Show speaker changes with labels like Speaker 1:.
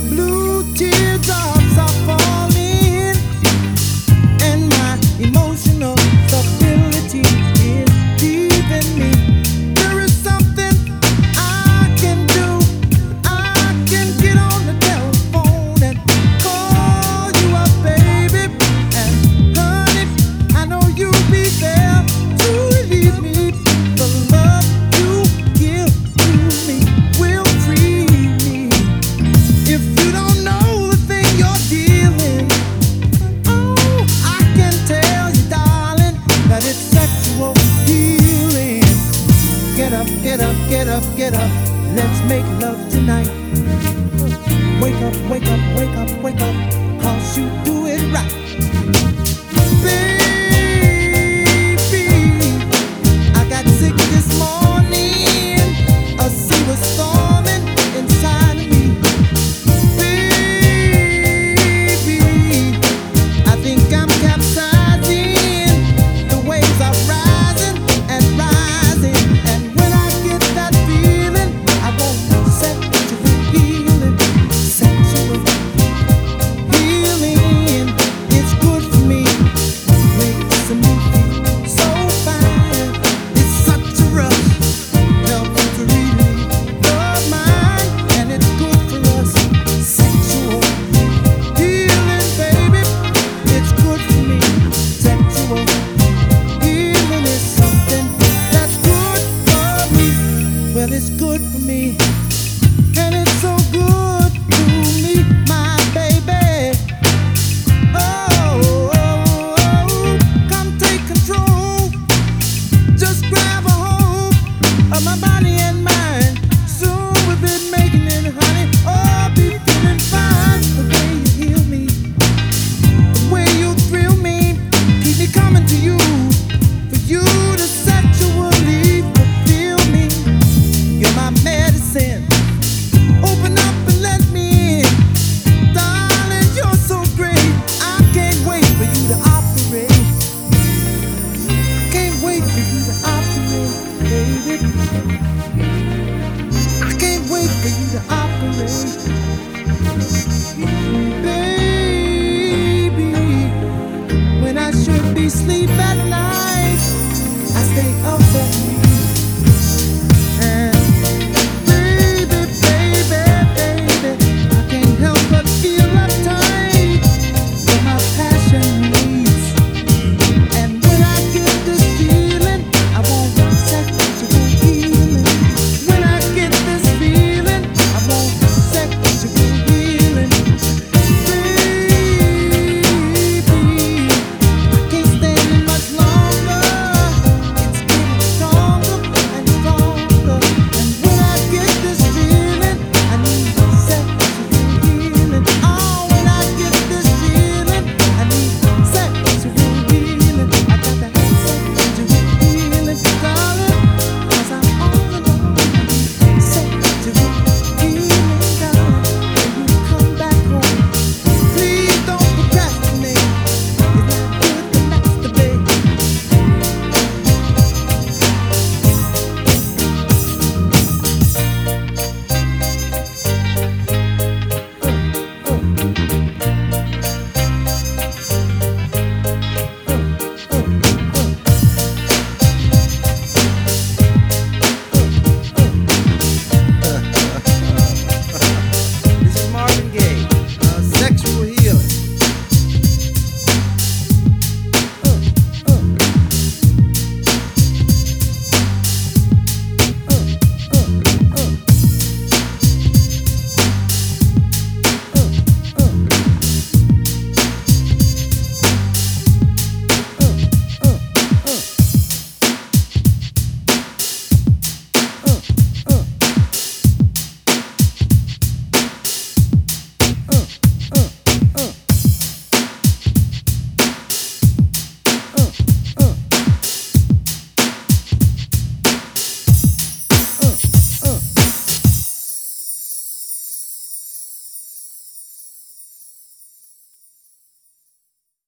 Speaker 1: blue. get up, get up, get up. Let's make love tonight. Wake up, wake up, wake up, wake up. Cause you do it right. It's is good for me. sleep at night.